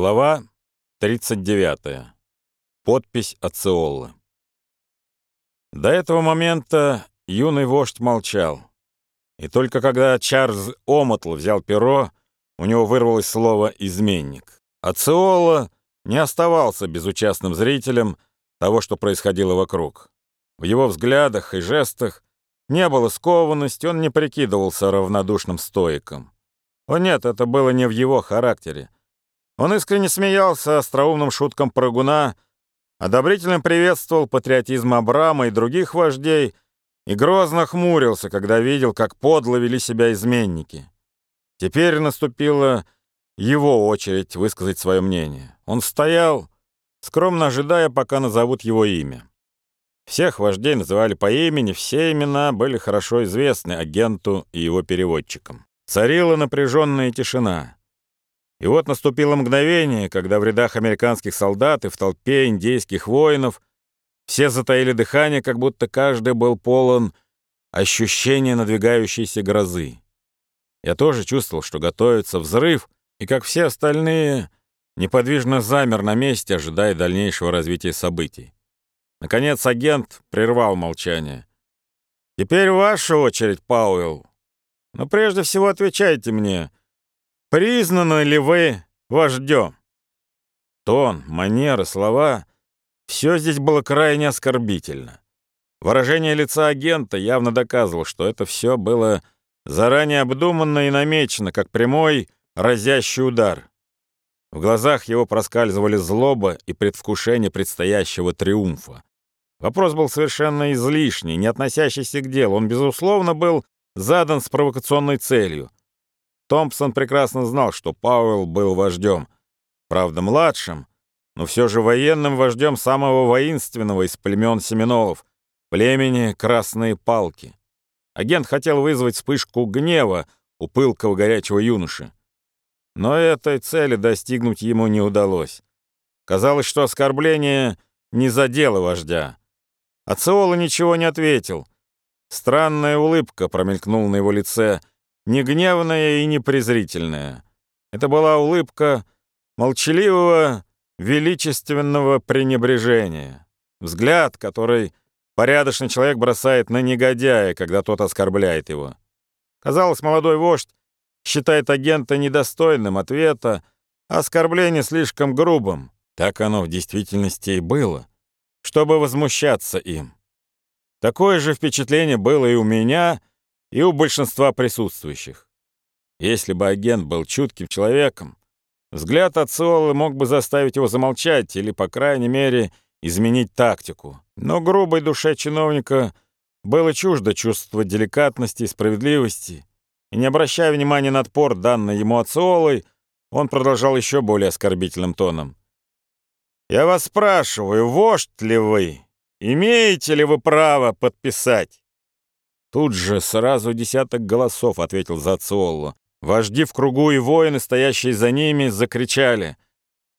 Глава 39. Подпись Ациоллы. До этого момента юный вождь молчал. И только когда Чарльз Омотл взял перо, у него вырвалось слово «изменник». Ациолла не оставался безучастным зрителем того, что происходило вокруг. В его взглядах и жестах не было скованности, он не прикидывался равнодушным стоиком. О нет, это было не в его характере. Он искренне смеялся остроумным шуткам прыгуна, одобрительно приветствовал патриотизм Абрама и других вождей и грозно хмурился, когда видел, как подло вели себя изменники. Теперь наступила его очередь высказать свое мнение. Он стоял, скромно ожидая, пока назовут его имя. Всех вождей называли по имени, все имена были хорошо известны агенту и его переводчикам. Царила напряженная тишина. И вот наступило мгновение, когда в рядах американских солдат и в толпе индейских воинов все затаили дыхание, как будто каждый был полон ощущения надвигающейся грозы. Я тоже чувствовал, что готовится взрыв, и, как все остальные, неподвижно замер на месте, ожидая дальнейшего развития событий. Наконец агент прервал молчание. «Теперь ваша очередь, Пауэлл. Но прежде всего отвечайте мне, Признаны ли вы вождем? Тон, манеры, слова — все здесь было крайне оскорбительно. Выражение лица агента явно доказывало, что это все было заранее обдуманно и намечено, как прямой разящий удар. В глазах его проскальзывали злоба и предвкушение предстоящего триумфа. Вопрос был совершенно излишний, не относящийся к делу. Он, безусловно, был задан с провокационной целью — Томпсон прекрасно знал, что Пауэлл был вождем, правда, младшим, но все же военным вождем самого воинственного из племен Семенолов, племени Красные Палки. Агент хотел вызвать вспышку гнева у пылкого горячего юноши. Но этой цели достигнуть ему не удалось. Казалось, что оскорбление не задело вождя. Ациола ничего не ответил. Странная улыбка промелькнула на его лице — не гневная и не презрительная. Это была улыбка молчаливого, величественного пренебрежения. Взгляд, который порядочный человек бросает на негодяя, когда тот оскорбляет его. Казалось, молодой вождь считает агента недостойным ответа, а оскорбление слишком грубым. Так оно в действительности и было, чтобы возмущаться им. Такое же впечатление было и у меня, и у большинства присутствующих. Если бы агент был чутким человеком, взгляд Ациолы мог бы заставить его замолчать или, по крайней мере, изменить тактику. Но грубой душе чиновника было чуждо чувство деликатности и справедливости, и, не обращая внимания на отпор, данный ему Ациолой, он продолжал еще более оскорбительным тоном. «Я вас спрашиваю, вождь ли вы? Имеете ли вы право подписать?» Тут же сразу десяток голосов ответил за Ациоллу. Вожди в кругу и воины, стоящие за ними, закричали.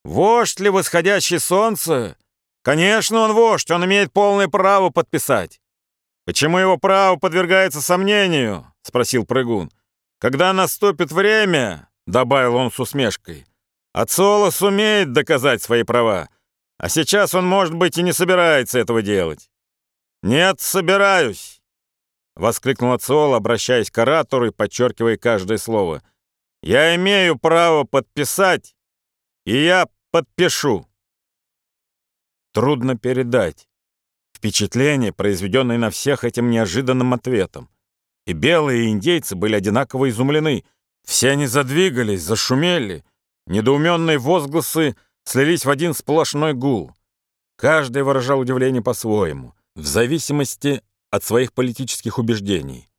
«Вождь ли восходящее солнце? Конечно, он вождь, он имеет полное право подписать». «Почему его право подвергается сомнению?» — спросил прыгун. «Когда наступит время», — добавил он с усмешкой, «Ацола сумеет доказать свои права, а сейчас он, может быть, и не собирается этого делать». «Нет, собираюсь». — воскликнул Ациол, обращаясь к оратору и подчеркивая каждое слово. «Я имею право подписать, и я подпишу». Трудно передать впечатление, произведенное на всех этим неожиданным ответом. И белые, и индейцы были одинаково изумлены. Все они задвигались, зашумели. Недоуменные возгласы слились в один сплошной гул. Каждый выражал удивление по-своему, в зависимости от своих политических убеждений.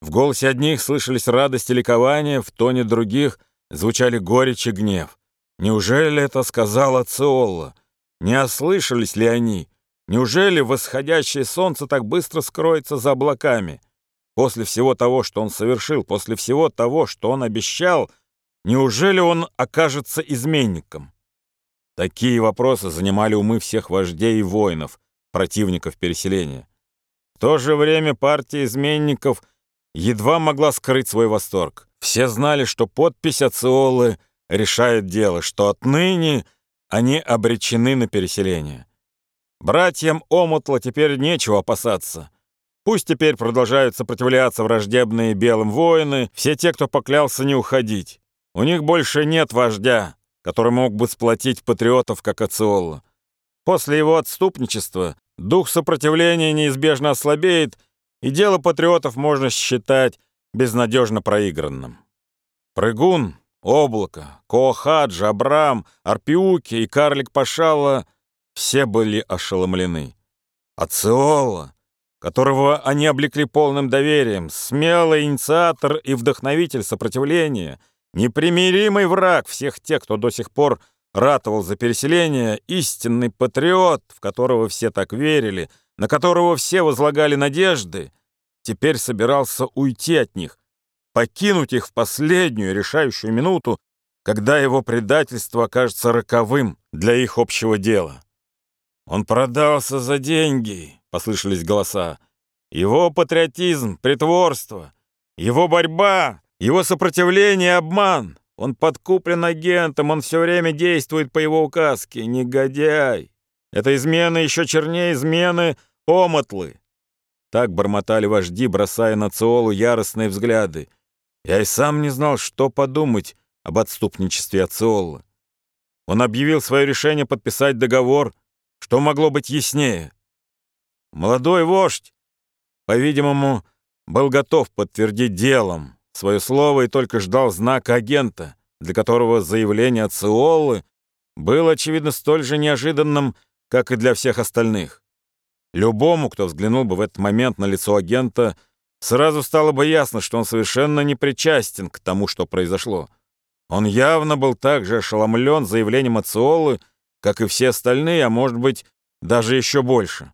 В голосе одних слышались радость и ликование, в тоне других звучали горечь и гнев. Неужели это сказала Циолла? Не ослышались ли они? Неужели восходящее солнце так быстро скроется за облаками? После всего того, что он совершил, после всего того, что он обещал, неужели он окажется изменником? Такие вопросы занимали умы всех вождей и воинов, противников переселения. В то же время партия изменников едва могла скрыть свой восторг. Все знали, что подпись Ациолы решает дело, что отныне они обречены на переселение. Братьям Омутла теперь нечего опасаться. Пусть теперь продолжают сопротивляться враждебные белым воины, все те, кто поклялся не уходить. У них больше нет вождя, который мог бы сплотить патриотов, как Ациолла. После его отступничества дух сопротивления неизбежно ослабеет, и дело патриотов можно считать безнадежно проигранным. Прыгун, Облако, Коохадж, Абрам, Арпиуки и карлик Пашала все были ошеломлены. Ациола, которого они облекли полным доверием, смелый инициатор и вдохновитель сопротивления, непримиримый враг всех тех, кто до сих пор ратовал за переселение, истинный патриот, в которого все так верили, на которого все возлагали надежды, теперь собирался уйти от них, покинуть их в последнюю решающую минуту, когда его предательство окажется роковым для их общего дела. «Он продался за деньги», — послышались голоса. «Его патриотизм, притворство, его борьба, его сопротивление — обман. Он подкуплен агентом, он все время действует по его указке. Негодяй! Это измены еще чернее измены омотлы!» Так бормотали вожди, бросая на Циолу яростные взгляды. Я и сам не знал, что подумать об отступничестве Ациолла. Он объявил свое решение подписать договор, что могло быть яснее. Молодой вождь, по-видимому, был готов подтвердить делом свое слово и только ждал знака агента, для которого заявление Ациоллы было, очевидно, столь же неожиданным, как и для всех остальных. Любому, кто взглянул бы в этот момент на лицо агента, сразу стало бы ясно, что он совершенно не причастен к тому, что произошло. Он явно был так же ошеломлен заявлением Ациолы, как и все остальные, а может быть, даже еще больше.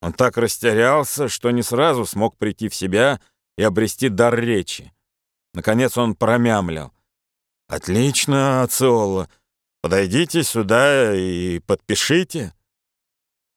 Он так растерялся, что не сразу смог прийти в себя и обрести дар речи. Наконец он промямлил. «Отлично, Ациола. Подойдите сюда и подпишите».